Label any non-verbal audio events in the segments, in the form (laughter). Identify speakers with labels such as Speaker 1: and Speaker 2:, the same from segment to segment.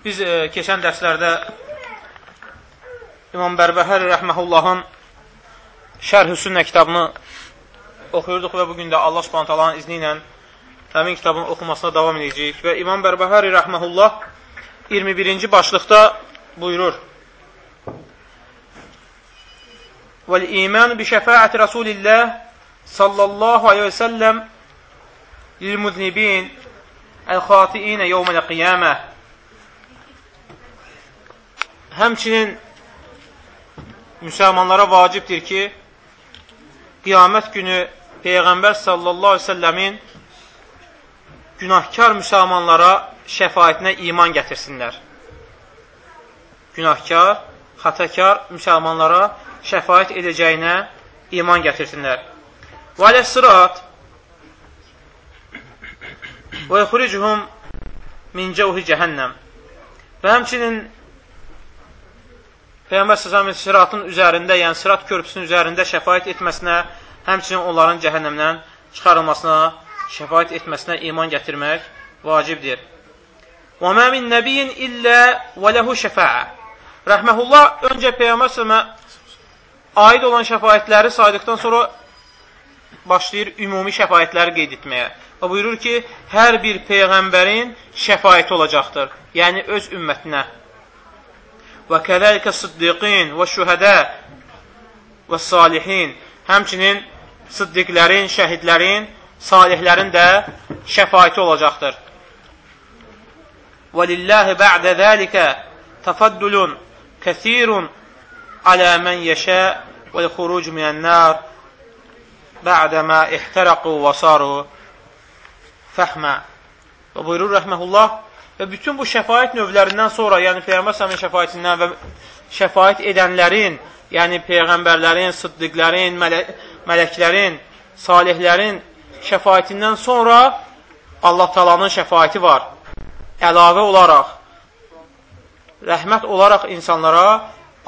Speaker 1: Biz e, keçən dərslərdə İmam Bərbəhər rəhməhullahın Şərh-ü Sünnə kitabını oxuyurduq və bugün də Allah subhanət izni ilə həmin kitabın oxumasına davam edəcəyik. Və İmam Bərbəhəri rəhməhullah 21-ci başlıqda buyurur. Vəl-iman bi şəfaəti Rasulillah sallallahu aleyhi və səlləm lil-muznibin əl-xatiinə yevməl qiyamə Həmçinin müsəlmanlara vacibdir ki, qiyamət günü Peyğəmbər sallallahu aleyhi ve səlləmin günahkar müsəlmanlara şəfayətinə iman gətirsinlər. Günahkar, xətəkar müsəlmanlara şəfayət edəcəyinə iman gətirsinlər. Və alə sırat və yxuricuhum min cəvhi cəhənnəm və həmçinin Peyğəmbər s.ə.v siratın üzərində, yəni sirat körpüsünün üzərində şəfayət etməsinə, həmçinin onların cəhənnəmdən çıxarılmasına, şəfayət etməsinə iman gətirmək vacibdir. Və mə min nəbiyin illə və ləhu şəfəə. Rəhməhullah öncə Peyğəmbər s.ə.və aid olan şəfayətləri saydıqdan sonra başlayır ümumi şəfayətləri qeyd etməyə. Və buyurur ki, hər bir Peyğəmbərin şəfayəti olacaqdır. Yəni, öz ümmətinə وكذلك الصديقين والشهداء والصالحين همçinin siddiqlərin, şəhidlərin, salihlərin də şəfaəti olacaqdır. ولله بعد ذلك تفضل كثير على من يشاء والخروج من النار بعدما احترقوا وصاروا فحما وبيرور رحمه الله Və bütün bu şəfayət növlərindən sonra, yəni Peyğəmbər səmin şəfayətindən və şəfayət edənlərin, yəni Peyğəmbərlərin, sıddiqlərin, mələ mələklərin, salihlərin şəfayətindən sonra Allah talanın şəfayəti var. Əlavə olaraq, rəhmət olaraq insanlara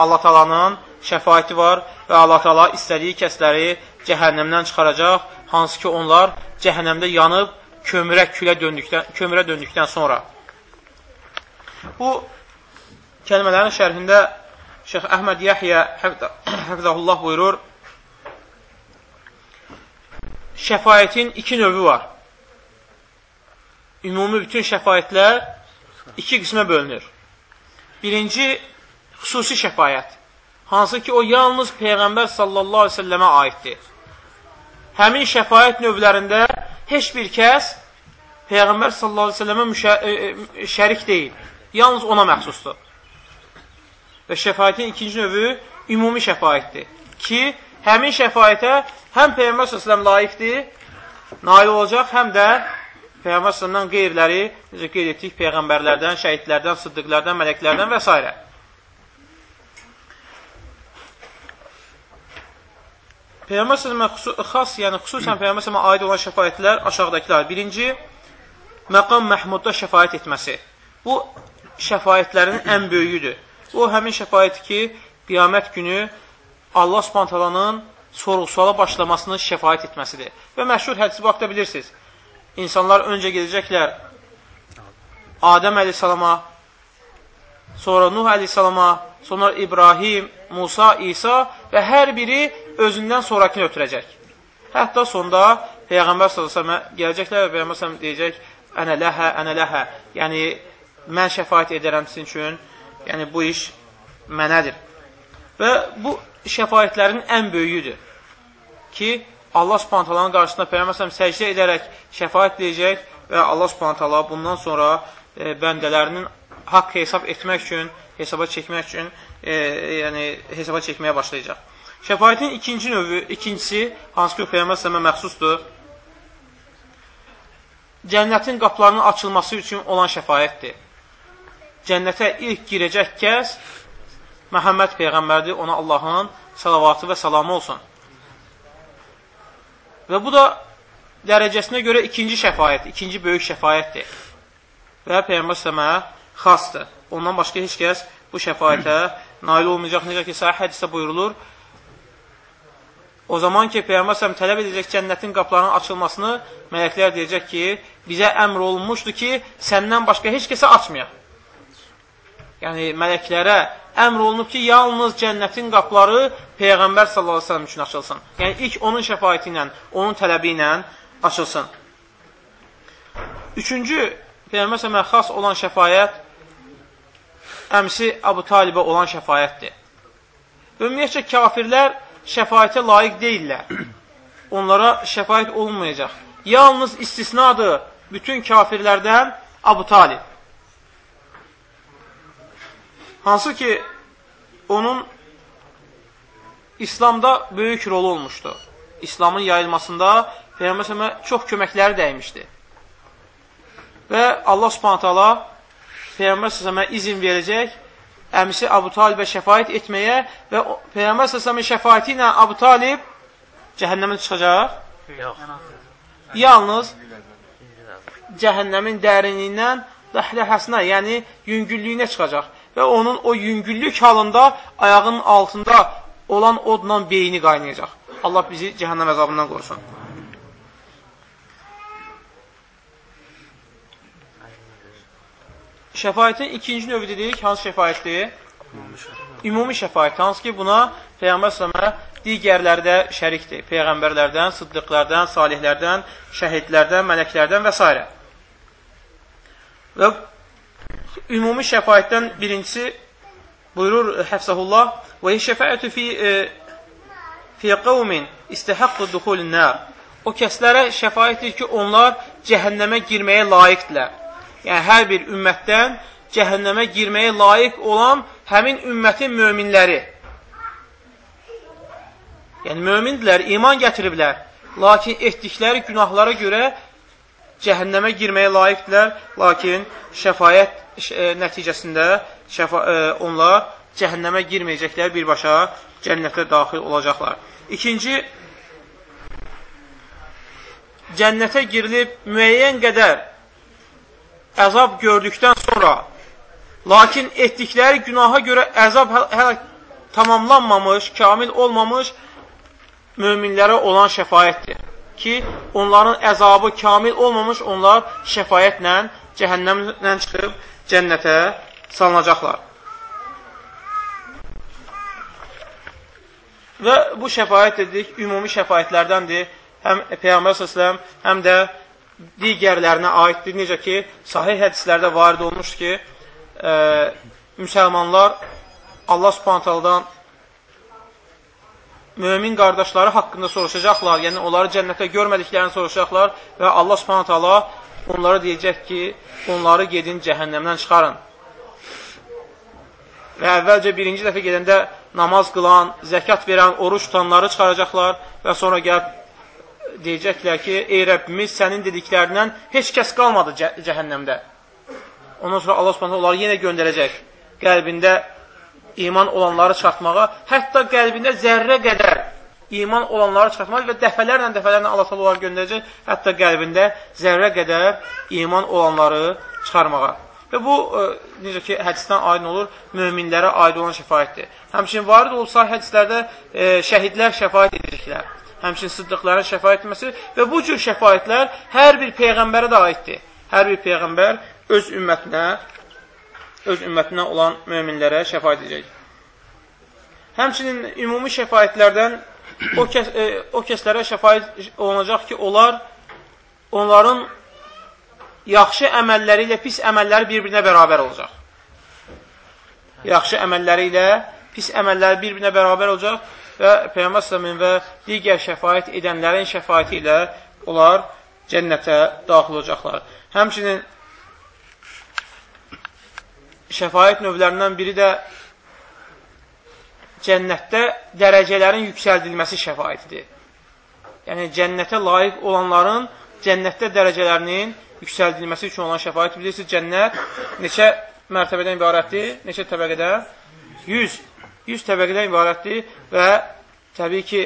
Speaker 1: Allah talanın şəfayəti var və Allah tala istədiyi kəsləri cəhənnəmdən çıxaracaq, hansı ki onlar cəhənnəmdə yanıb kömürə, külə döndükdən, kömürə döndükdən sonra. Bu kəlmələrin şərhində Şeyx Əhməd Yəhyə Həfzəhullah buyurur, şəfayətin iki növü var. Ümumi bütün şəfayətlər iki qismə bölünür. Birinci, xüsusi şəfayət. Hansı ki, o yalnız Peyğəmbər sallallahu aleyhi ve səlləmə aiddir. Həmin şəfayət növlərində heç bir kəs Peyğəmbər sallallahu aleyhi ve səlləmə e, e, şərik deyil yalnız ona məxsusdur. Və şəfayətin ikinci növü ümumi şəfayətdir. Ki, həmin şəfayətə həm Peyyəmbər s.ə.v layiqdir, nail olacaq, həm də Peyyəmbər s.ə.v qeyriləri, necə qeyd etdik, Peyğəmbərlərdən, şəhidlərdən, sıddıqlərdən, mələklərdən və s. Peyğəmbər s.ə.və xas, yəni xüsusən Peyğəmbər s.ə.və aid olan şəfayətlər aşağıdakılar. Birinci, məqam məhmudda şəfayət etməsi. Bu, şəfayətlərin ən böyüyüdür. O, həmin şəfayət ki, qiyamət günü Allah spontananın sorğu-suala başlamasını şəfayət etməsidir. Və məşhur hədisi vaxtda bilirsiniz. İnsanlar öncə gedəcəklər Adəm əleyhissalama, sonra Nuh əleyhissalama, sonra İbrahim, Musa, İsa və hər biri özündən sonrakini ötürəcək. Hətta sonda Peyğəmbər s.ə.və gələcəklər və Peyğəmbər s.ə.və deyəcək, ənə ləhə, ənə ləhə. Yəni, mən şəfayət edərəm sizin üçün, yəni bu iş mənədir. Və bu şəfayətlərin ən böyüyüdür ki, Allah subhantalanın qarşısında Peyğəmbər səcdə edərək şəfayət edəcək və Allah subhantala bundan sonra e, bəndələrinin haqq hesab etmək üçün, hesaba çəkmək üçün, e, yəni hesaba çəkməyə başlayacaq. Şəfayətin ikinci növü, ikincisi, hansı ki, Peyğəmbər sələmə məxsusdur, cənnətin qaplarının açılması üçün olan şəfayətdir. Cənnətə ilk girəcək kəs Məhəmməd Peyğəmbərdir, ona Allahın salavatı və salamı olsun. Və bu da dərəcəsinə görə ikinci şəfayət, ikinci böyük şəfayətdir. Və Peyğəmbər sələmə xasdır. Ondan başqa heç kəs bu şəfayətə nail olmayacaq. Necə ki, sahih hədisdə buyurulur, O zaman ki, Peyğəmbər səhəm tələb edəcək cənnətin qaplarının açılmasını, mələklər deyəcək ki, bizə əmr olunmuşdur ki, səndən başqa heç kəsə açmayaq. Yəni, mələklərə əmr olunub ki, yalnız cənnətin qapları Peyğəmbər s.ə.v üçün açılsın. Yəni, ilk onun şəfayəti ilə, onun tələbi ilə açılsın. Üçüncü, Peyğəmbər s.ə.və xas olan şəfayət əmsi Abu Talibə olan şəfayətdir. Ümumiyyətcə, kafirlər şəfayətə layiq deyirlər. (clears throat) Onlara şəfayət olmayacaq. Yalnız istisnadır bütün kafirlərdən Abu Talib. Hansı ki, onun İslamda böyük rolu olmuşdu. İslamın yayılmasında Peyğəmbər çox köməkləri dəymişdi. Və Allah subhanət hala Peyğəmbər səsəmə izin verəcək əmisi Abu Talibə şəfayət etməyə və Peyğəmbər səsəmin şəfayəti ilə Abu Talib cəhənnəmə çıxacaq? Yox. Yalnız cəhənnəmin dərinliyindən dəhləhəsinə, yəni yüngüllüyünə çıxacaq və onun o yüngüllük halında ayağının altında olan odla beyni qaynayacaq. Allah bizi cəhənnəm əzabından qorusun. Şəfayətin ikinci növü dedik, hansı şəfayətdir? Ümumi şəfayət, hansı ki, buna Peyğəmbər sələmə digərlərdə şərikdir. Peyğəmbərlərdən, sıddıqlərdən, salihlərdən, şəhidlərdən, mələklərdən və s. Və ümumi şəfayətdən birincisi buyurur Həfsəhullah və şəfayətü fi e, fi qavmin istihaqqu duxulun nar. O kəslərə şəfayətdir ki, onlar cəhənnəmə girməyə layiqdirlər. Yəni hər bir ümmətdən cəhənnəmə girməyə layiq olan həmin ümmətin möminləri. Yəni mömindirlər, iman gətiriblər. Lakin etdikləri günahlara görə cəhənnəmə girməyə layiqdirlər. Lakin şəfayət e, nəticəsində şəfa, e, onlar cəhənnəmə girməyəcəklər, birbaşa cənnətə daxil olacaqlar. İkinci, cənnətə girilib müəyyən qədər əzab gördükdən sonra, lakin etdikləri günaha görə əzab hələ tamamlanmamış, kamil olmamış möminlərə olan şəfayətdir ki, onların əzabı kamil olmamış, onlar şəfayətlə cəhənnəmdən çıxıb cənnətə salınacaqlar. Və bu şəfayət dedik, ümumi şəfayətlərdəndir. Həm Peyğəmbər s.ə.v, həm də digərlərinə aiddir. Necə ki, sahih hədislərdə varid olmuşdur ki, ə, müsəlmanlar Allah subhantaldan mömin qardaşları haqqında soruşacaqlar, yəni onları cənnətə görmədiklərini soruşacaqlar və Allah subhanətələ onlara deyəcək ki, onları gedin cəhənnəmdən çıxarın. Və əvvəlcə birinci dəfə gedəndə namaz qılan, zəkat verən, oruç tutanları çıxaracaqlar və sonra gəlib deyəcəklər ki, ey Rəbbimiz sənin dediklərindən heç kəs qalmadı cə cəhənnəmdə. Ondan sonra Allah subhanətə onları yenə göndərəcək. Qəlbində iman olanları çıxartmağa, hətta qəlbində zərrə qədər iman olanları çıxartmaq və dəfələrlə dəfələrlə Allah təala onları göndərəcək, hətta qəlbində zərrə qədər iman olanları çıxarmağa. Və bu, e, necə ki, hədisdən aydın olur, möminlərə aid olan şəfayətdir. Həmçinin varid olsa hədislərdə e, şəhidlər şəfayət edəcəklər. Həmçinin sıddıqların şəfayət etməsi və bu cür şəfayətlər hər bir peyğəmbərə də aiddir. Hər bir peyğəmbər öz ümmətinə, öz ümmətinə olan möminlərə şəfayət edəcək. Həmçinin ümumi şəfayətlərdən o, kəs, e, o kəslərə şəfayət olunacaq ki, onlar onların yaxşı əməlləri ilə pis əməlləri bir-birinə bərabər olacaq. Yaxşı əməlləri ilə pis əməlləri bir-birinə bərabər olacaq və Peyğəmbər s.ə.v və digər şəfayət edənlərin şəfayəti ilə onlar cənnətə daxil olacaqlar. Həmçinin şəfayət növlərindən biri də cənnətdə dərəcələrin yüksəldilməsi şəfayətidir. Yəni, cənnətə layiq olanların cənnətdə dərəcələrinin yüksəldilməsi üçün olan şəfayət bilirsiniz, cənnət neçə mərtəbədən ibarətdir? Neçə təbəqədə? 100. 100 təbəqədən ibarətdir və təbii ki,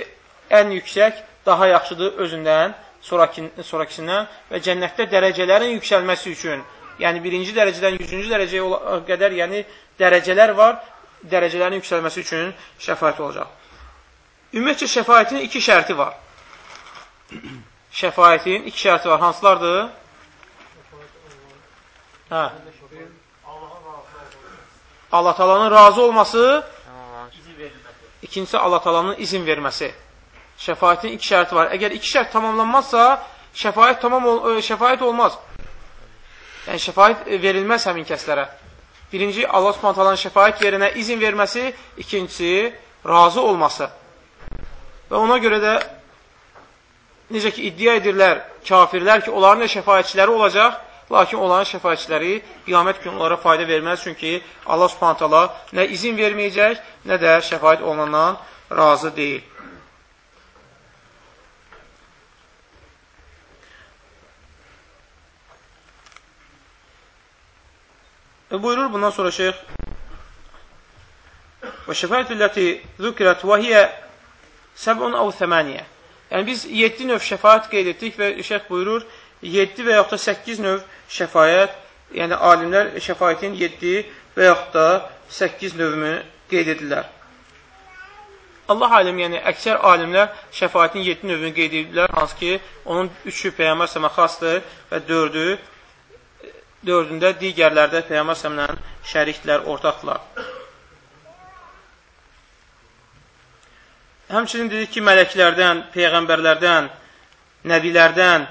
Speaker 1: ən yüksək daha yaxşıdır özündən, sonrakisindən və cənnətdə dərəcələrin yüksəlməsi üçün, yəni birinci dərəcədən 100-cü dərəcəyə qədər, yəni dərəcələr var, dərəcələrin yüksəlməsi üçün şəfayət olacaq. Ümumiyyətcə, şəfayətin iki şərti var. Şəfayətin iki şərti var. Hansılardır? Hə. Allah talanın razı olması, ikincisi Allah talanın izin verməsi. Şəfayətin iki şərti var. Əgər iki şərt tamamlanmazsa, şəfayət, tamam ol e, şəfayət olmaz. Yəni, şəfayət verilməz həmin kəslərə. Birinci, Allah subhantalanın şəfayət verinə izin verməsi, ikincisi, razı olması. Və ona görə də necə ki, iddia edirlər kafirlər ki, onların da şəfayətçiləri olacaq, Lakin onların şəfayətçiləri qiyamət günü onlara fayda verməz, çünki Allah subhanətələ nə izin verməyəcək, nə də şəfayət olunandan razı deyil. Və buyurur bundan sonra şeyx və şəfayətülləti zükirət və hiyə səbun əv thəməniyə Yəni biz 7 növ şəfayət qeyd etdik və şeyx buyurur 7 və yaxud da 8 növ şəfayət, yəni alimlər şəfayətin 7 və yaxud da 8 növünü qeyd edirlər. Allah alim, yəni əksər alimlər şəfayətin 7 növünü qeyd edirlər, hansı ki, onun 3-ü Peyyəmbər səmə xasdır və 4-ü dördündə digərlərdə Peyyəmbər səmlə şəriklər, ortaqlar. Həmçinin dedik ki, mələklərdən, peyğəmbərlərdən, nəbilərdən,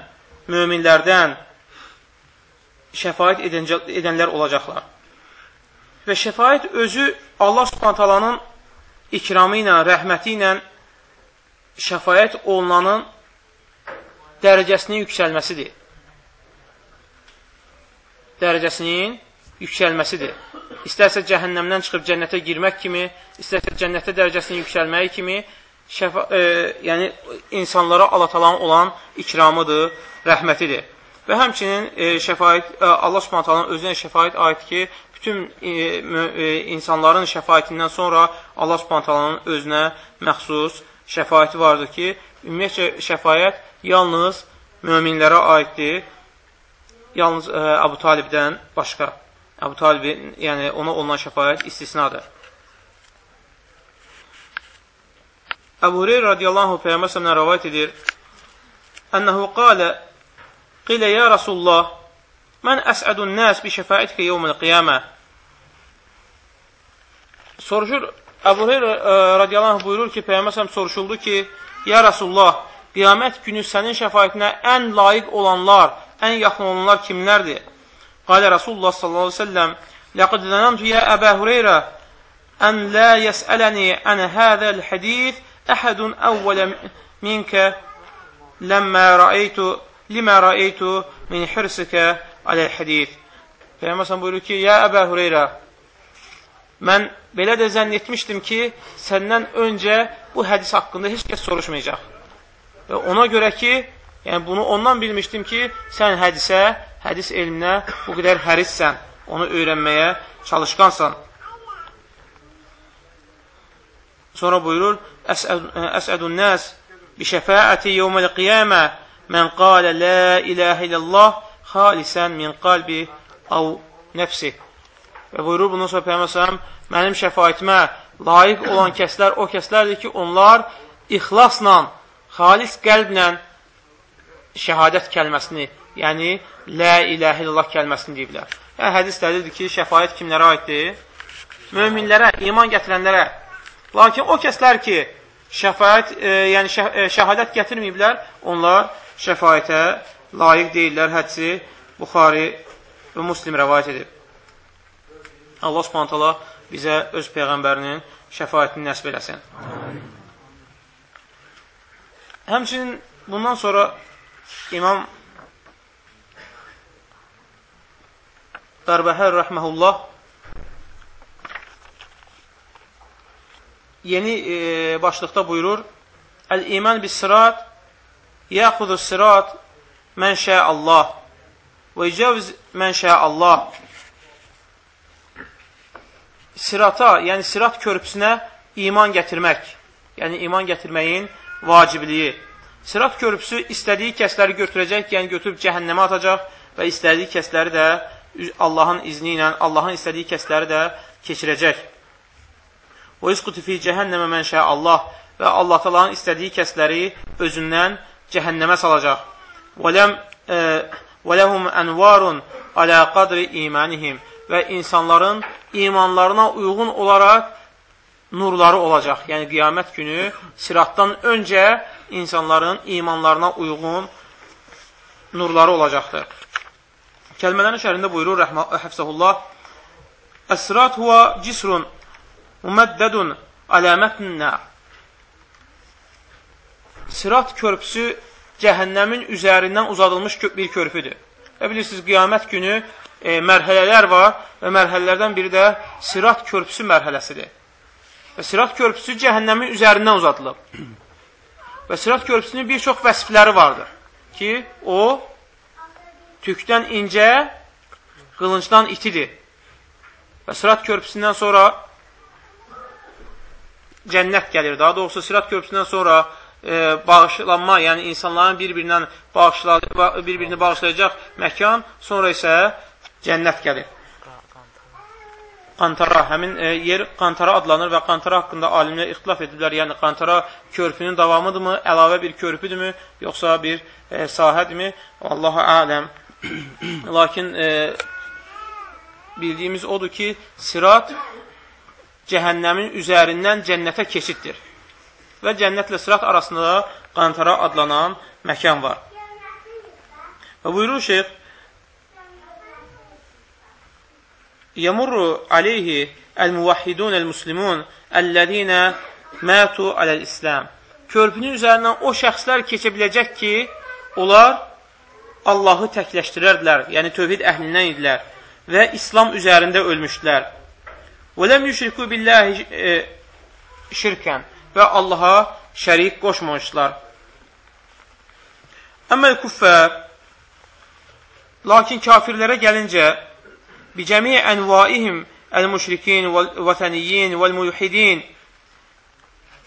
Speaker 1: möminlərdən şəfayət edənlər olacaqlar. Və şəfayət özü Allah subhantalanın ikramı ilə, rəhməti ilə şəfayət olunanın dərəcəsinin yüksəlməsidir. Dərəcəsinin yüksəlməsidir. İstərsə cəhənnəmdən çıxıb cənnətə girmək kimi, istərsə cənnətə dərəcəsinin yüksəlməyi kimi, şəfa, e, yəni insanlara Allah olan ikramıdır, rəhmətidir. Və həmçinin e, şəfayət, e, Allah subhanətənin özünə şəfayət aiddir ki, bütün e, e, insanların şəfayətindən sonra Allah subhanətənin özünə məxsus şəfayəti vardır ki, ümumiyyətcə şəfayət yalnız möminlərə aiddir, yalnız e, Əbu Talibdən başqa. Əbu Talibin, yəni ona olunan şəfayət istisnadır. Əbu Hureyr radiyallahu Peyyəmbər sələmdən rəvayət edir, Ənəhu qalə Qilə ya Rasulullah, mən əsədun nəs bi şəfaitikə yevməl qiyamə. Soruşur, Əbu Heyr radiyallahu buyurur ki, Peyyəməsəm soruşuldu ki, ya Rasulullah, qiyamət günü sənin şəfaitinə ən layiq olanlar, ən yaxın olanlar kimlərdir? Qalə Rasulullah sallallahu aleyhi ve sellem, Ləqəd zənəmtu ya Əbə Hüreyrə, ən lə yəsələni ən həzəl hədith əhədun əvvələ minkə ləmmə rəeytu limə rəeytu min hirsikə aləl hədith. Peyyəməsən buyurur ki, ya Əbə Hüreyrə, mən belə də zənn etmişdim ki, səndən öncə bu hədis haqqında heç kəs soruşmayacaq. Və ona görə ki, yəni bunu ondan bilmişdim ki, sən hədisə, hədis elminə bu qədər hərissən, onu öyrənməyə çalışqansan. Sonra buyurur, Əsədun nəs bi şəfəəti yevməl qiyamə Mən qalə la iləhə illallah xalisən min qalbi av nəfsi. Və buyurur bundan sonra Peyğəmbər mənim şəfayətimə layiq olan kəslər o kəslərdir ki, onlar ixlasla, xalis qəlblə şəhadət kəlməsini, yəni la iləhə illallah kəlməsini deyiblər. Yəni hədis dəlildir ki, şəfayət kimlərə aiddir? Möminlərə, iman gətirənlərə. Lakin o kəslər ki, şəfayət, e, yəni şə, e, şəhadət gətirməyiblər, onlar şəfayətə layiq deyirlər. Hədsi Buxari və Muslim rəvayət edib. Allah subhanətələ bizə öz Peyğəmbərinin şəfayətini nəsb eləsin. Həmçinin bundan sonra İmam Qərbəhər rəhməhullah yeni e, başlıqda buyurur Əl-iman bis-sirat yaxudu sirat mən şə Allah və icəviz mən şə Allah sirata, yəni sirat körpüsünə iman gətirmək, yəni iman gətirməyin vacibliyi. Sirat körpüsü istədiyi kəsləri götürəcək, yəni götürüb cəhənnəmə atacaq və istədiyi kəsləri də Allahın izni ilə, Allahın istədiyi kəsləri də keçirəcək. Və yusqutu fi cəhənnəmə mən şə Allah və Allah talanın istədiyi kəsləri özündən cəhənnəmə salacaq. Və ləhum ənvarun alə qadri imanihim və insanların imanlarına uyğun olaraq nurları olacaq. Yəni, qiyamət günü siratdan öncə insanların imanlarına uyğun nurları olacaqdır. Kəlmələrin şərində buyurur, həfsəhullah, Əsrat huvə cisrun müməddədun aləmətnə Sirat körpüsü cəhənnəmin üzərindən uzadılmış bir körpüdür. Və bilirsiniz, qiyamət günü e, mərhələlər var və mərhələlərdən biri də sirat körpüsü mərhələsidir. Və sirat körpüsü cəhənnəmin üzərindən uzadılıb. (clears throat) Və sirat körpüsünün bir çox vəsifləri vardır ki, o tükdən incə, qılıncdan itidir. Və sirat körpüsündən sonra cənnət gəlir. Daha doğrusu sirat körpüsündən sonra e, bağışlanma, yəni insanların bir-birindən bir-birini bağışlayacaq məkan, sonra isə cənnət gəlir. Qantara, həmin e, yer Qantara adlanır və Qantara haqqında alimlər ixtilaf ediblər. Yəni, Qantara körpünün davamıdırmı, əlavə bir körpüdürmü, yoxsa bir e, sahədirmi? Allahu aləm. (clears throat) Lakin e, bildiyimiz odur ki, sirat cəhənnəmin üzərindən cənnətə keçiddir. Və cənnətlə sirat arasında Qantara adlanan məkan var. Və buyurur şeyx, yemurru aleyhi el-muvahhidun el-muslimun əlləzinə mətu aləl-islam. Körpünün üzərindən o şəxslər keçə biləcək ki, onlar Allahı təkləşdirərdilər, yəni tövhid əhlindən idilər və İslam üzərində ölmüşdülər. Və ləm yüşriku billahi şirkən və Allaha şərik qoşmamışlar. Əməl kuffər, lakin kafirlərə gəlincə, bicəmi ənvaihim əl-müşrikin, vətəniyyin, vəl-mulhidin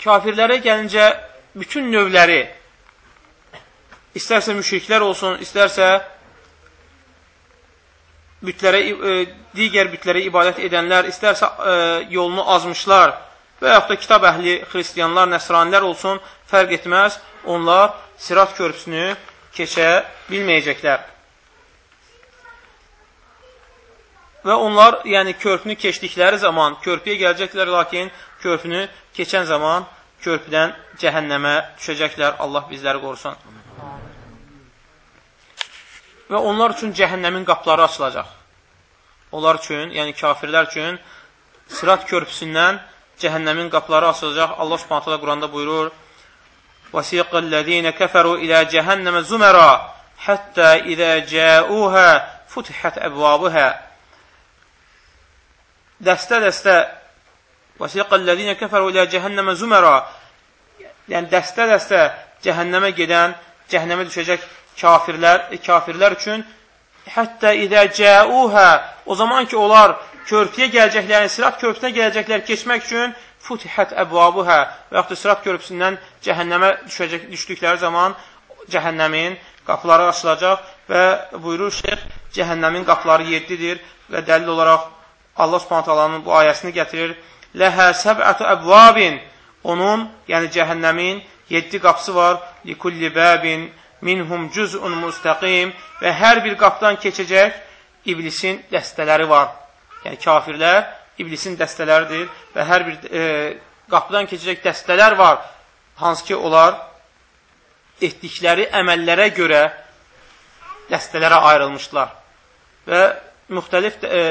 Speaker 1: kafirlərə gəlincə bütün növləri istərsə müşriklər olsun, istərsə bütlərə, e, digər bütlərə ibadət edənlər, istərsə e, yolunu azmışlar və yaxud da kitab əhli, xristiyanlar, nəsranilər olsun, fərq etməz, onlar sirat körpüsünü keçə bilməyəcəklər. Və onlar, yəni körpünü keçdikləri zaman körpüyə gələcəklər, lakin körpünü keçən zaman körpüdən cəhənnəmə düşəcəklər. Allah bizləri qorusun. Və onlar üçün cəhənnəmin qapları açılacaq. Onlar üçün, yəni kafirlər üçün Sirat körpüsündən cəhənnəmin qapları açılacaq. Allah Subhanahu Quranda buyurur: "Vasiqallezine keferu ila cehenneme zumera hatta iza ja'uha futihat abwabuha" dəstə-dəstə vəsiqəl-ləzinə kəfəru ilə cəhənnəmə zümərə yəni dəstə-dəstə cəhənnəmə gedən, cəhənnəmə düşəcək kafirlər, kafirlər üçün hətta idə cəuhə o zaman ki, onlar körpüyə gələcəklər, yəni sirat körpüsünə gələcəklər keçmək üçün futihət əbvabuhə və yaxud da sirat körpüsündən cəhənnəmə düşəcək, düşdükləri zaman cəhənnəmin qapıları açılacaq və buyurur şeyx, cəhənnəmin qapıları yeddidir və dəlil olaraq Allah subhanət bu ayəsini gətirir. Ləhə səbətü əbvabin. Onun, yəni cəhənnəmin 7 qapısı var. Likulli bəbin minhum cüz'un müstəqim. Və hər bir qapıdan keçəcək iblisin dəstələri var. Yəni kafirlər iblisin dəstələridir və hər bir e, qapıdan keçəcək dəstələr var. Hansı ki, onlar etdikləri əməllərə görə dəstələrə ayrılmışlar. Və müxtəlif e,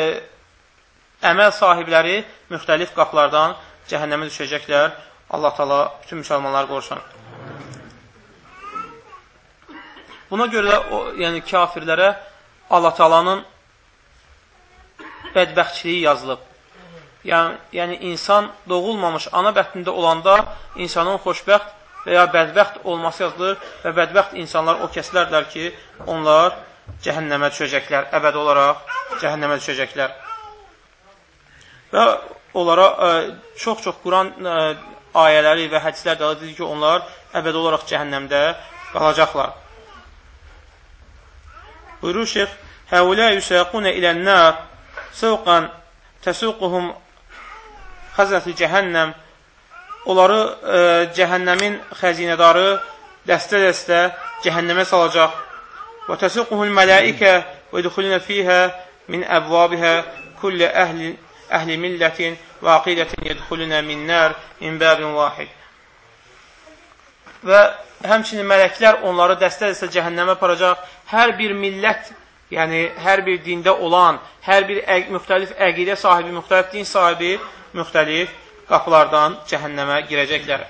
Speaker 1: əməl sahibləri müxtəlif qaplardan cəhənnəmə düşəcəklər. Allah tala bütün müsəlmanları qorusun. Buna görə də o, yəni kafirlərə Allah talanın bədbəxtçiliyi yazılıb. Yəni, yəni insan doğulmamış ana bətnində olanda insanın xoşbəxt və ya bədbəxt olması yazılır və bədbəxt insanlar o kəslərdir ki, onlar cəhənnəmə düşəcəklər, əbəd olaraq cəhənnəmə düşəcəklər. Və onlara çox-çox Quran ayələri və hədislər də dedi ki, onlar əbədi olaraq cəhənnəmdə qalacaqlar. Buyurur şeyx, Həulə yüsəqunə ilən-nar səvqan təsuquhum xəzəti cəhənnəm onları e, cəhənnəmin xəzinədarı dəstə-dəstə cəhənnəmə salacaq. Və təsuquhul mələikə və yedxulunə fiyhə min əbvabihə kullə əhli, əhli millətin və aqidətin yedxulunə min nər min bəbin vahid. Və həmçinin mələklər onları dəstə-dəstə cəhənnəmə aparacaq. Hər bir millət, yəni hər bir dində olan, hər bir əq müxtəlif əqidə sahibi, müxtəlif din sahibi, müxtəlif qapılardan cəhənnəmə girəcəklər.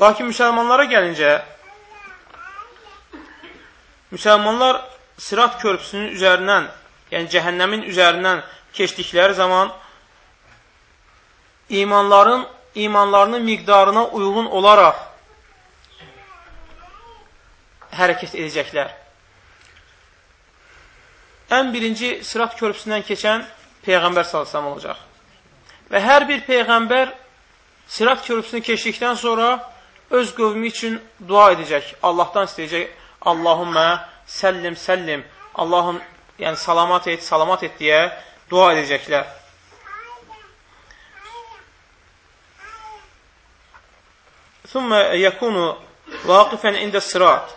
Speaker 1: Lakin müsəlmanlara gəlincə, müsəlmanlar sirat körpüsünün üzərindən, yəni cəhənnəmin üzərindən keçdikləri zaman imanların, imanlarının miqdarına uyğun olaraq hərəkət edəcəklər. Ən birinci sirat körpüsündən keçən Peyğəmbər sallallahu olacaq. Və hər bir Peyğəmbər sirat körpüsünü keçdikdən sonra öz qövmü üçün dua edəcək. Allahdan istəyəcək, Allahümmə səllim, səllim, Allahım, yəni salamat et, salamat et deyə dua edəcəklər. Thumma yakunu vaqifan inda sirat.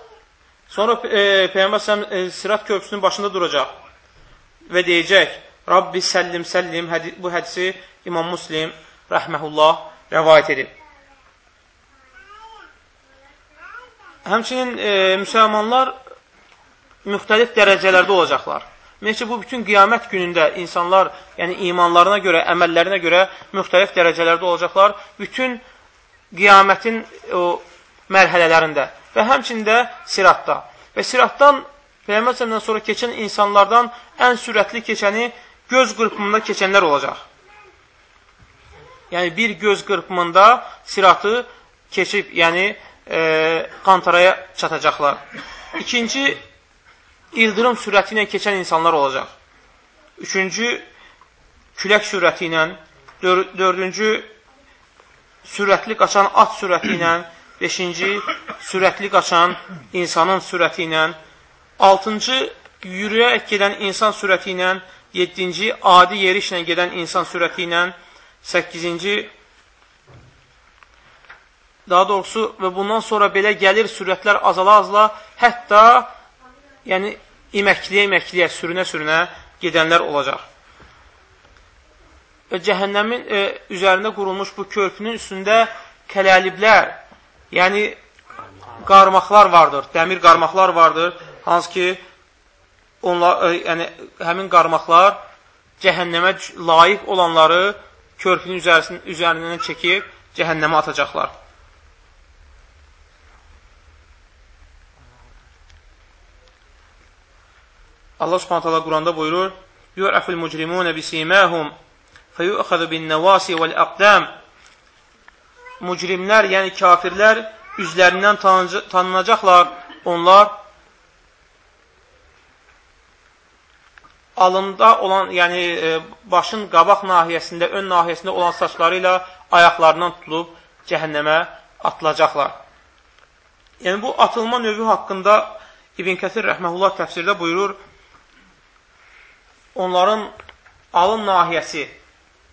Speaker 1: Sonra e, Peyğəmbər e, sirat körpüsünün başında duracaq və deyəcək: Rabbi səllim, səllim. Hədi bu hədisi İmam Muslim rəhməhullah rəvayət edib. Həmçinin e, müsəlmanlar müxtəlif dərəcələrdə olacaqlar. Ümumiyyətcə, bu bütün qiyamət günündə insanlar, yəni imanlarına görə, əməllərinə görə müxtəlif dərəcələrdə olacaqlar. Bütün qiyamətin o mərhələlərində və həmçində siratda. Və siratdan Peyğəmbərdən sonra keçən insanlardan ən sürətli keçəni göz qırpımında keçənlər olacaq. Yəni, bir göz qırpımında siratı keçib, yəni e, qantaraya çatacaqlar. İkinci, ildırım sürəti ilə keçən insanlar olacaq. Üçüncü, külək sürəti ilə. Dör dördüncü, sürətli qaçan at sürəti ilə. Beşinci, sürətli qaçan insanın sürəti ilə. Altıncı, yürüyərək gedən insan sürəti ilə. Yeddinci, adi yerişlə gedən insan sürəti ilə. Səkkizinci, daha doğrusu və bundan sonra belə gəlir sürətlər azala-azala, hətta yəni iməkliyə-iməkliyə, sürünə-sürünə gedənlər olacaq. Və cəhənnəmin e, üzərində qurulmuş bu körpünün üstündə kələliblər, yəni qarmaqlar vardır, dəmir qarmaqlar vardır, hansı ki, onlar, e, yəni, həmin qarmaqlar cəhənnəmə layiq olanları körpünün üzərindən çəkib cəhənnəmə atacaqlar. Allah subhanət hala Quranda buyurur, Yu'rafil mucrimunə bisiməhum fəyu'xədu bin nəvasi vəl-əqdəm Mucrimlər, yəni kafirlər üzlərindən tanınacaqlar. Onlar alında olan, yəni e, başın qabaq nahiyəsində, ön nahiyəsində olan saçları ilə ayaqlarından tutulub cəhənnəmə atılacaqlar. Yəni bu atılma növü haqqında İbn Kəsir rəhməhullah təfsirdə buyurur, onların alın nahiyəsi,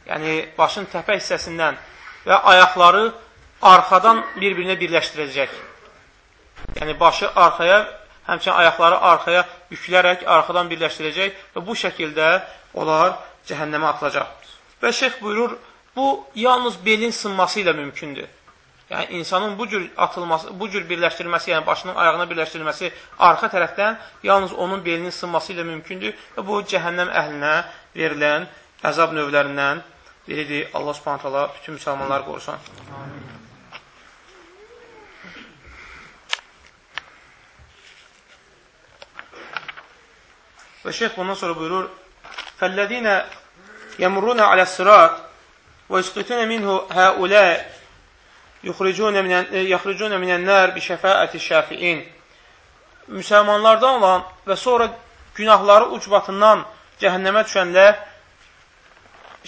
Speaker 1: yəni başın təpə hissəsindən və ayaqları arxadan bir-birinə birləşdirəcək. Yəni başı arxaya həmçinin ayaqları arxaya yüklərək arxadan birləşdirəcək və bu şəkildə onlar cəhənnəmə atılacaq. Və şeyx buyurur, bu yalnız belin sınması ilə mümkündür. Yəni, insanın bu cür atılması, bu cür birləşdirilməsi, yəni başının ayağına birləşdirilməsi arxa tərəfdən yalnız onun belinin sınması ilə mümkündür və bu, cəhənnəm əhlinə verilən əzab növlərindən biridir. Allah subhanətələ bütün müsəlmanlar qorusun. Amin. Və şeyx bundan sonra buyurur, Fəllədinə yəmurrunə alə sırat və yusqitunə minhu həulə yaxricunə minənlər bi şəfəəti şəfiin Müsəlmanlardan olan və sonra günahları ucbatından cəhənnəmə düşənlər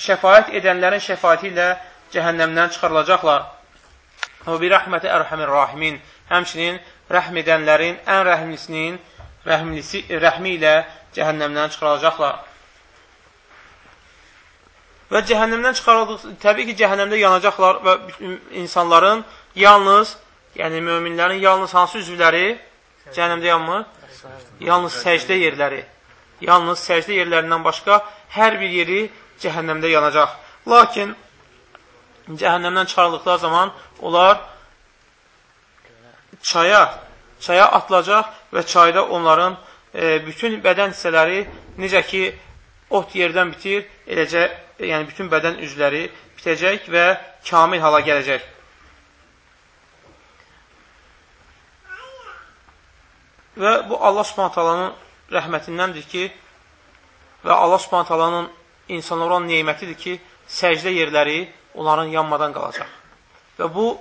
Speaker 1: şəfayət edənlərin şəfayəti ilə cəhənnəmdən çıxarılacaqlar. O bir rəhməti ərhəmin rahimin. Həmçinin rəhm edənlərin ən rəhmlisinin rəhmlisi, rəhmi ilə cəhənnəmdən çıxarılacaqlar. Və cəhənnəmdən çıxarıldıq, təbii ki, cəhənnəmdə yanacaqlar və insanların yalnız, yəni möminlərin yalnız hansı üzvləri cəhənnəmdə yanmır? Yalnız səcdə yerləri. Yalnız səcdə yerlərindən başqa hər bir yeri cəhənnəmdə yanacaq. Lakin cəhənnəmdən çıxarıldıqları zaman onlar çaya, çaya atılacaq və çayda onların e, bütün bədən hissələri necə ki, ot yerdən bitir, eləcə, yəni bütün bədən üzvləri bitəcək və kamil hala gələcək. Və bu Allah subhanət rəhmətindəndir ki, və Allah subhanət insanlara olan neymətidir ki, səcdə yerləri onların yanmadan qalacaq. Və bu,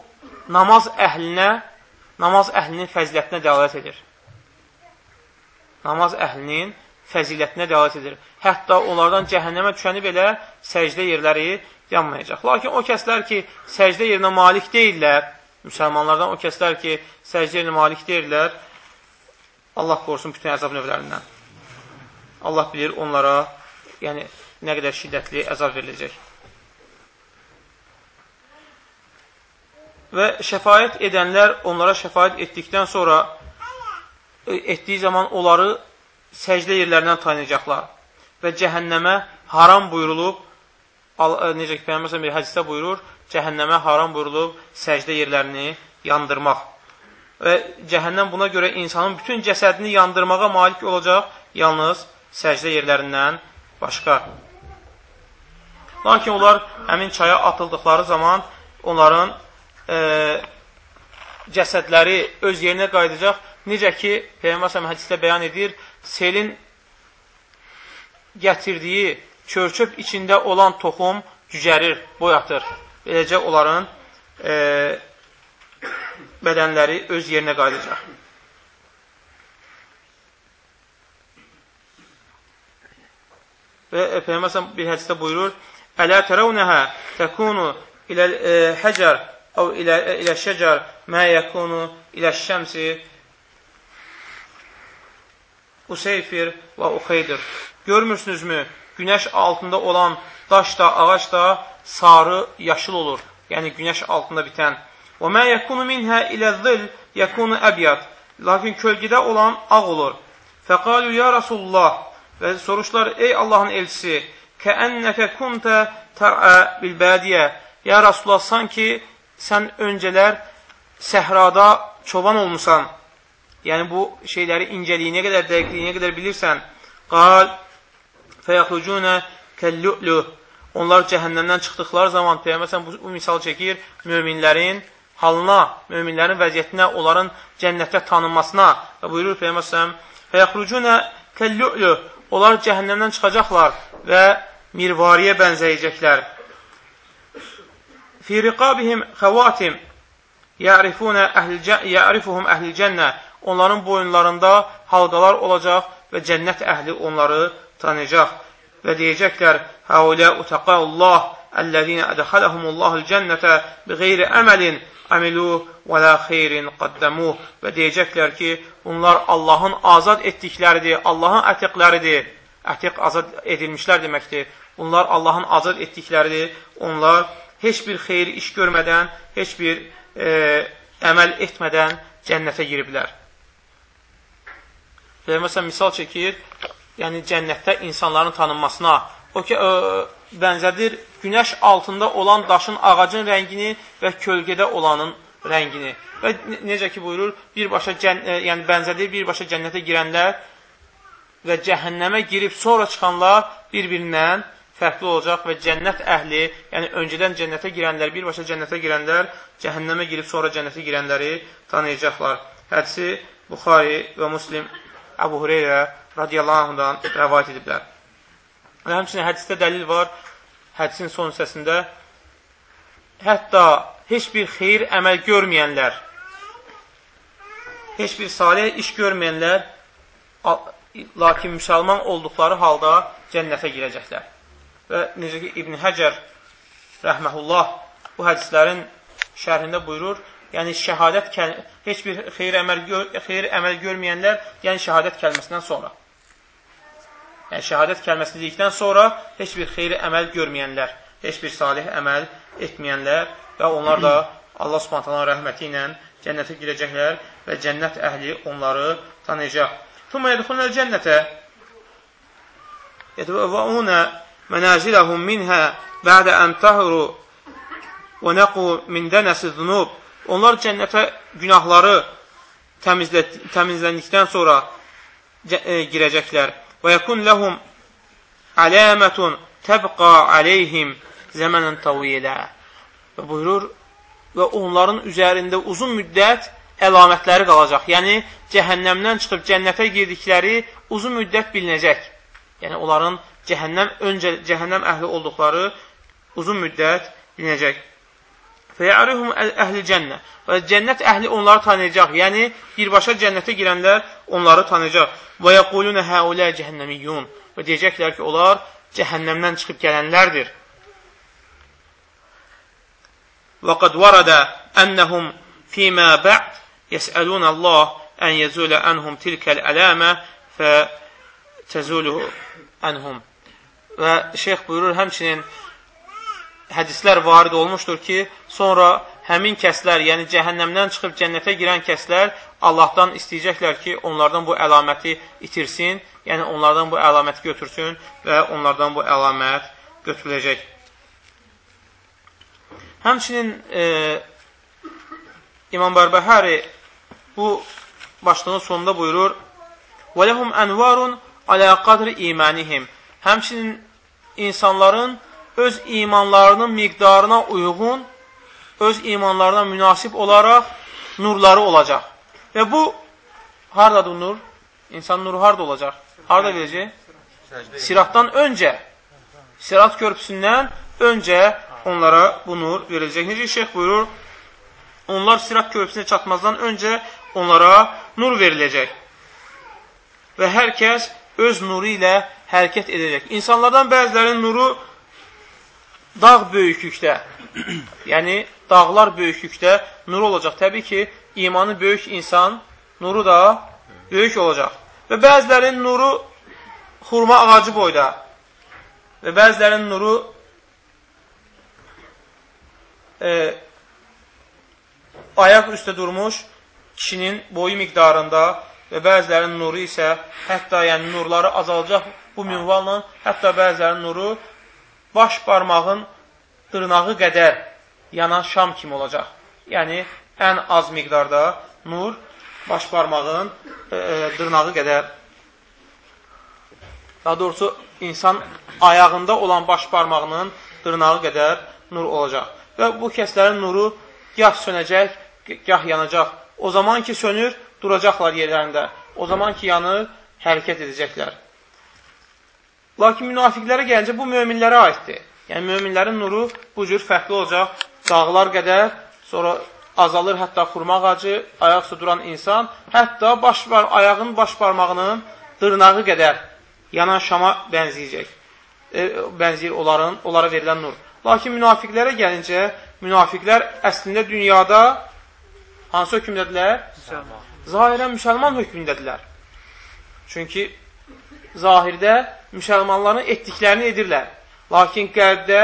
Speaker 1: namaz əhlinə, namaz əhlinin fəzilətinə dəlalət edir. Namaz əhlinin fəzilətinə dəlalət edir. Hətta onlardan cəhənnəmə düşəni belə səcdə yerləri yanmayacaq. Lakin o kəslər ki, səcdə yerinə malik deyirlər, müsəlmanlardan o kəslər ki, səcdə yerinə malik deyirlər, Allah qorusun bütün əzab növlərindən. Allah bilir onlara, yəni nə qədər şiddətli əzab veriləcək. Və şəfayət edənlər onlara şəfayət etdikdən sonra e, etdiyi zaman onları səcdə yerlərindən tanıyacaqlar və cəhənnəmə haram buyurulub, e, necə ki, Peyyəməsən bir hədisdə buyurur, cəhənnəmə haram buyurulub səcdə yerlərini yandırmaq və cəhənnəm buna görə insanın bütün cəsədini yandırmağa malik olacaq, yalnız səcdə yerlərindən başqa. Lakin onlar həmin çaya atıldıqları zaman onların e, cəsədləri öz yerinə qayıdacaq. Necə ki, Peyğəmbər hədisdə bəyan edir, selin gətirdiyi körçöp içində olan toxum cücərir, boyatır. Beləcə onların e, bədənləri öz yerinə qayıdacaq. Və e, Peyğəmbər bir hədisdə buyurur: "Ələ tərəvnəhə təkunu ilə e, həcər əv ilə e, ilə şəcar mə yəkunu ilə şəmsi Useyfir və Uxeydir." Görmürsünüzmü? Günəş altında olan daş da, ağac da sarı, yaşıl olur. Yəni günəş altında bitən Və mə yəkunu minhə ilə zil yəkunu əbyad. Lakin kölgədə olan ağ olur. Fəqalu ya Rasulullah və soruşlar, ey Allahın elçisi, kəənnəkə kuntə tərə bilbədiyə. Ya Rasulullah, sanki sən öncələr səhrada çoban olmusan. Yəni, bu şeyləri incəliyinə qədər, dəqiqliyinə qədər bilirsən. Qal, fəyəxrucunə kəllü'lü. Onlar cəhənnəmdən çıxdıqları zaman, Peyyəməsən bu, bu misal çəkir, müminlərin halına, möminlərin vəziyyətinə, onların cənnətdə tanınmasına və buyurur Peyyəməsələm, Fəyəxrucunə kəllü'lü, onlar cəhənnəmdən çıxacaqlar və mirvariyə bənzəyəcəklər. Fi riqabihim xəvatim yərifuhum əhlil cənnə onların boyunlarında halqalar olacaq və cənnət əhli onları tanıyacaq və deyəcəklər Həulə utəqəllah əlləzinə ədəxələhumullahul cənnətə bi qeyri əməlin əmilu və lə xeyrin qaddəmu və deyəcəklər ki, bunlar Allahın azad etdikləridir, Allahın ətiqləridir. Ətiq azad edilmişlər deməkdir. Bunlar Allahın azad etdikləridir. Onlar heç bir xeyir iş görmədən, heç bir e, əməl etmədən cənnətə giriblər. Məsələn, misal çəkir, yəni cənnətdə insanların tanınmasına, o ki, ə, bənzədir günəş altında olan daşın ağacın rəngini və kölgədə olanın rəngini. Və necə ki buyurur, birbaşa cən, ə, yəni bənzədir birbaşa cənnətə girənlər və cəhənnəmə girib sonra çıxanlar bir-birindən fərqli olacaq və cənnət əhli, yəni öncədən cənnətə girənlər, birbaşa cənnətə girənlər, cəhənnəmə girib sonra cənnətə girənləri tanıyacaqlar. Hədisi Buxari və Muslim Əbu Hüreyrə radiyallahu anhudan rəvayət ediblər. Və həmçinin hədisdə dəlil var, hədisin son hissəsində, hətta heç bir xeyir əməl görməyənlər, heç bir salih iş görməyənlər, lakin müsəlman olduqları halda cənnətə girəcəklər. Və necə ki, İbn Həcər rəhməhullah bu hədislərin şərhində buyurur, yəni şəhadət heç bir xeyir əməl, xeyir əməl görməyənlər, yəni şəhadət kəlməsindən sonra. Yəni şəhadət kəlməsini dedikdən sonra heç bir xeyri əməl görməyənlər, heç bir salih əməl etməyənlər və onlar da Allah Subhanahu rəhməti ilə cənnətə girəcəklər və cənnət əhli onları tanıyacaq. Thumma yadkhulul cənnətə yətəvəvəuna mənaziləhum minhə bə'də ən tahru nəqu min dənəsi zunub. Onlar cənnətə günahları təmizləndikdən sonra e, girəcəklər. Və yəkun ləhum aləmətun təbqa aleyhim zəmənən tavilə. Və buyurur, və onların üzərində uzun müddət əlamətləri qalacaq. Yəni, cəhənnəmdən çıxıb cənnətə girdikləri uzun müddət bilinəcək. Yəni, onların cəhənnəm, öncə cəhənnəm əhli olduqları uzun müddət bilinəcək. Fəyərihum əhli cənnə. Və cənnət əhli onları tanıyacaq. Yəni, birbaşa cənnətə girənlər onları tanıyacaq. Və yəqulunə həulə cəhənnəmiyyun. Və deyəcəklər ki, onlar cəhənnəmdən çıxıb gələnlərdir. Və qad varadə ənəhum fīmə bə'd yəsəlun Allah ən yəzulə ənhum tilkəl ələmə fə təzuluhu ənhum. Və şeyx buyurur, həmçinin hədislər varid olmuşdur ki, sonra həmin kəslər, yəni cəhənnəmdən çıxıb cənnətə girən kəslər Allahdan istəyəcəklər ki, onlardan bu əlaməti itirsin, yəni onlardan bu əlaməti götürsün və onlardan bu əlamət götürüləcək. Həmçinin e, İmam Bərbəhəri bu başlığın sonunda buyurur, وَلَهُمْ أَنْوَارٌ عَلَى قَدْرِ imanihim. Həmçinin insanların öz imanlarının miqdarına uyğun, öz imanlarına münasib olaraq nurları olacaq. Və bu, haradadır nur? İnsan nuru harada olacaq? Harada verəcək? Siratdan öncə, sirat körpüsündən öncə onlara bu nur veriləcək. Necə şeyx buyurur? Onlar sirat körpüsünə çatmazdan öncə onlara nur veriləcək. Və hər kəs öz nuru ilə hərəkət edəcək. İnsanlardan bəzilərinin nuru dağ böyüklükdə, (clears throat) yəni dağlar böyüklükdə nur olacaq. Təbii ki, imanı böyük insan nuru da böyük olacaq. Və bəzilərin nuru xurma ağacı boyda və bəzilərin nuru e, ayaq üstə durmuş kişinin boyu miqdarında və bəzilərin nuru isə hətta yəni nurları azalacaq bu minvalla, hətta bəzilərin nuru baş barmağın dırnağı qədər yanan şam kimi olacaq. Yəni, ən az miqdarda nur baş barmağın e, e, dırnağı qədər daha doğrusu insan ayağında olan baş barmağının dırnağı qədər nur olacaq. Və bu kəslərin nuru gah sönəcək, gah yanacaq. O zaman ki sönür, duracaqlar yerlərində. O zaman ki yanır, hərəkət edəcəklər. Lakin münafiqlərə gəlincə bu möminlərə aiddir. Yəni, möminlərin nuru bu cür fərqli olacaq. Dağlar qədər, sonra azalır hətta xurma ağacı, ayaq üstə duran insan, hətta baş, ayağın baş barmağının dırnağı qədər yanan şama bənzəyəcək. E, bənzəyir onların, onlara verilən nur. Lakin münafiqlərə gəlincə, münafiqlər əslində dünyada hansı hökmdədirlər? Zahirən müsəlman hökmündədirlər. Çünki zahirdə müsəlmanların etdiklərini edirlər. Lakin qəlbdə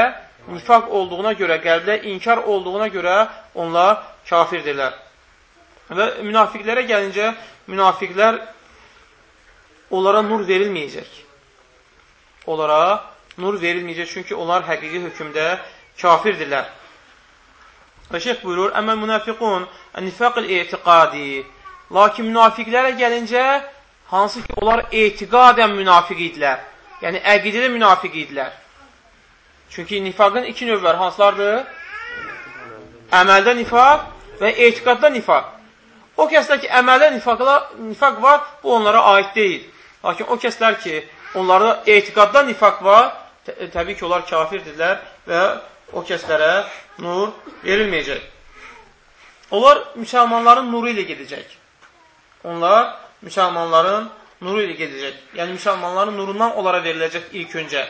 Speaker 1: nifaq olduğuna görə, qəlbdə inkar olduğuna görə onlar kafirdirlər. Və münafiqlərə gəlincə, münafiqlər onlara nur verilməyəcək. Onlara nur verilməyəcək, çünki onlar həqiqi hökmdə kafirdirlər. Və şeyh buyurur, Əməl münafiqun nifaqil etiqadi. Lakin münafiqlərə gəlincə, hansı ki, onlar etiqadən münafiq idilər. Yəni, əqidədə münafiq idilər. Çünki nifaqın iki növ var. Hansılardır? Əməldə nifaq və etiqadda nifaq. O kəslər ki, əməldə nifaqla, nifaq var, bu onlara aid deyil. Lakin o kəslər ki, onlarda etiqadda nifaq var, təbii ki, onlar kafirdirlər və o kəslərə nur verilməyəcək. Onlar müsəlmanların nuru ilə gedəcək. Onlar müsəlmanların nuru ilə gedəcək. Yəni, müsəlmanların nurundan onlara veriləcək ilk öncə.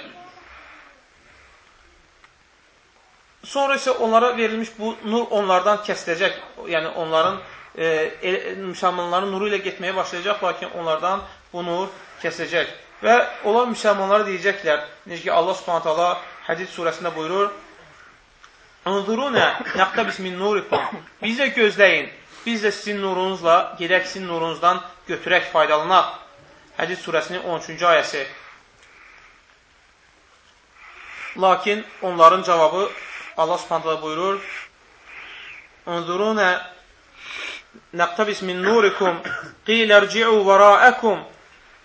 Speaker 1: Sonra isə onlara verilmiş bu nur onlardan kəsiləcək. Yəni onların e, e, müsəlmanların nuru ilə getməyə başlayacaq, lakin onlardan bu nur kəsiləcək. Və onlar müsəlmanlara deyəcəklər, necə ki Allah Subhanahu taala Hədid surəsində buyurur: "Unzuruna naqtabis min nurikum." Biz də gözləyin. Biz də sizin nurunuzla gedək sizin nurunuzdan götürək, faydalanaq. Hədid surəsinin 13-cü ayəsi. Lakin onların cavabı Allah Subhanahu buyurur: "Unzuruna naqtabis min nurikum qila irci'u wara'akum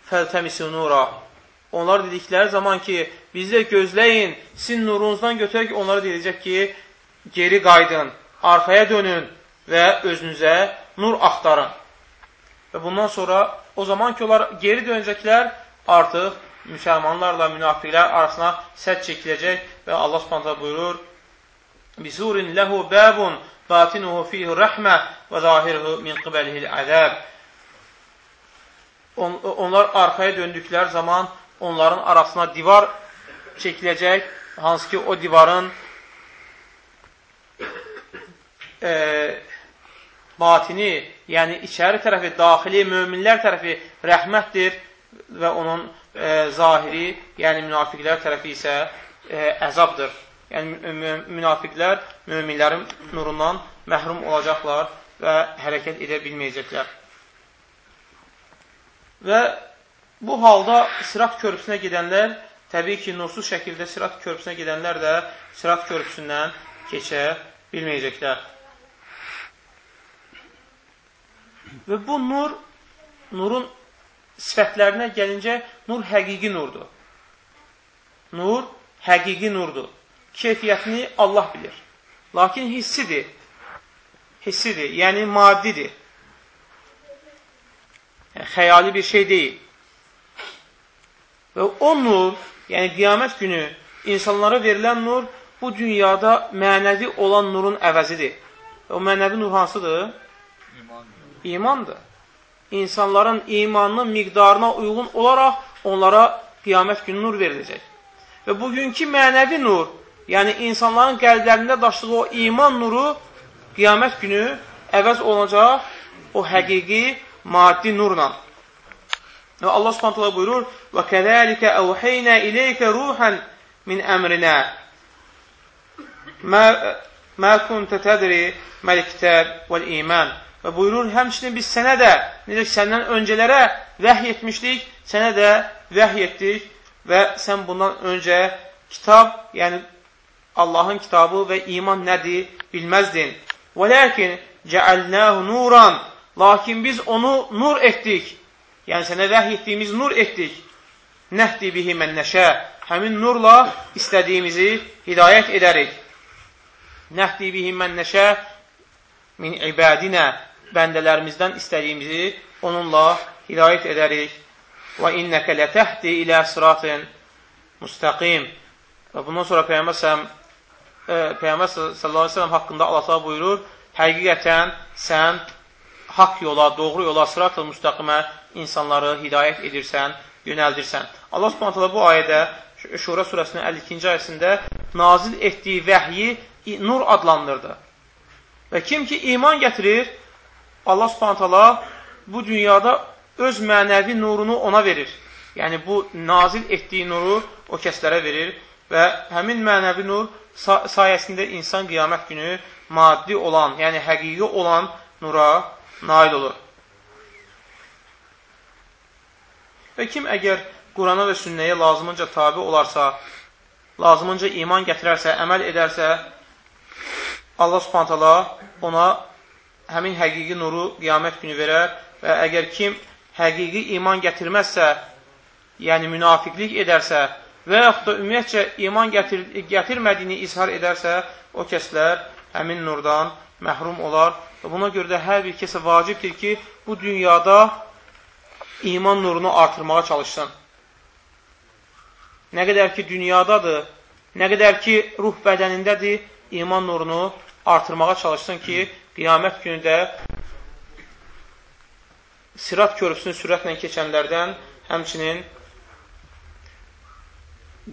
Speaker 1: feltemisu nura." Onlar dedikləri zaman ki, bizdə gözləyin, sizin nurunuzdan götürək, onlara deyəcək ki, geri qaydın, arxaya dönün və özünüzə nur axtarın. Və bundan sonra o zaman ki, onlar geri dönəcəklər, artıq müsəlmanlarla münafiqlər arasına sədd çəkiləcək və Allah Subhanahu buyurur: Bisurin lehu babun batinuhu fihi rəhmə və zahiruhu min qibəlihil əzəb. On, onlar arxaya döndükləri zaman onların arasına divar çəkiləcək, hansı ki o divarın e, batini, yəni içəri tərəfi, daxili, möminlər tərəfi rəhmətdir və onun e, zahiri, yəni münafiqlər tərəfi isə e, əzabdır. Yəni, münafiqlər möminlərin nurundan məhrum olacaqlar və hərəkət edə bilməyəcəklər. Və bu halda Sirat körpüsünə gedənlər, təbii ki, nursuz şəkildə Sirat körpüsünə gedənlər də Sirat körpüsündən keçə bilməyəcəklər. Və bu nur, nurun sifətlərinə gəlincə, nur həqiqi nurdur. Nur həqiqi nurdur keyfiyyətini Allah bilir. Lakin hissidir. Hissidir, yəni maddidir. Yəni, xəyali bir şey deyil. Və o nur, yəni qiyamət günü insanlara verilən nur bu dünyada mənəvi olan nurun əvəzidir. Və o mənəvi nur hansıdır? İmandır. İnsanların imanının miqdarına uyğun olaraq onlara qiyamət günü nur veriləcək. Və bugünkü mənəvi nur yəni insanların qəlblərində daşıdığı o iman nuru qiyamət günü əvəz olunacaq o həqiqi maddi nurla. Və Allah Subhanahu buyurur: "Və kəzəlikə əvhəynə ileykə ruhan min əmrinə mə mə kuntə tədri məl-kitab vəl-iman." Və buyurur, həmçinin biz sənə də, necə səndən öncələrə vəhy etmişdik, sənə də vəhy etdik və sən bundan öncə kitab, yəni Allahın kitabı və iman nədir bilməzdin. Və ləkin cəəlnəhu nuran. Lakin biz onu nur etdik. Yəni sənə vəhy etdiyimiz nur etdik. Nəhdi bihi mən nəşə. Həmin nurla istədiyimizi hidayət edərik. Nəhdi bihi mən nəşə min ibadinə. Bəndələrimizdən istədiyimizi onunla hidayət edərik. Və innəkə lətəhdi ilə sıratın müstəqim. Və bundan sonra Peyyəmbər Peyğəmbər sallallahu əleyhi və səlləm haqqında Allah buyurur: "Həqiqətən sən haqq yola, doğru yola, sırat-ı müstəqimə insanları hidayət edirsən, yönəldirsən." Allah Subhanahu bu ayədə Şura surəsinin 52-ci ayəsində nazil etdiyi vəhyi nur adlandırdı. Və kim ki iman gətirir, Allah Subhanahu bu dünyada öz mənəvi nurunu ona verir. Yəni bu nazil etdiyi nuru o kəslərə verir və həmin mənəvi nur sayəsində insan qiyamət günü maddi olan, yəni həqiqi olan nura nail olur. Və kim əgər Qurana və sünnəyə lazımınca tabi olarsa, lazımınca iman gətirərsə, əməl edərsə, Allah subhantala ona həmin həqiqi nuru qiyamət günü verər və əgər kim həqiqi iman gətirməzsə, yəni münafiqlik edərsə, və yaxud da ümumiyyətcə iman gətir gətirmədiyini izhar edərsə, o kəslər həmin nurdan məhrum olar. Və buna görə də hər bir kəsə vacibdir ki, bu dünyada iman nurunu artırmağa çalışsın. Nə qədər ki, dünyadadır, nə qədər ki, ruh bədənindədir, iman nurunu artırmağa çalışsın ki, qiyamət günü də sirat körpüsünü sürətlə keçənlərdən həmçinin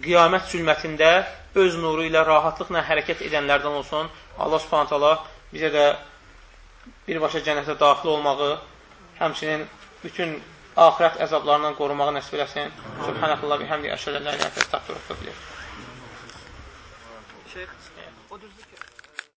Speaker 1: qiyamət zülmətində öz nuru ilə rahatlıqla hərəkət edənlərdən olsun. Allah subhanət hala bizə də birbaşa cənnətə daxil olmağı, həmçinin bütün axirət əzablarından qorumağı nəsib eləsin. Subhanəkullah və həmdi əşələlə ilə təstəqdir bilir. Ki,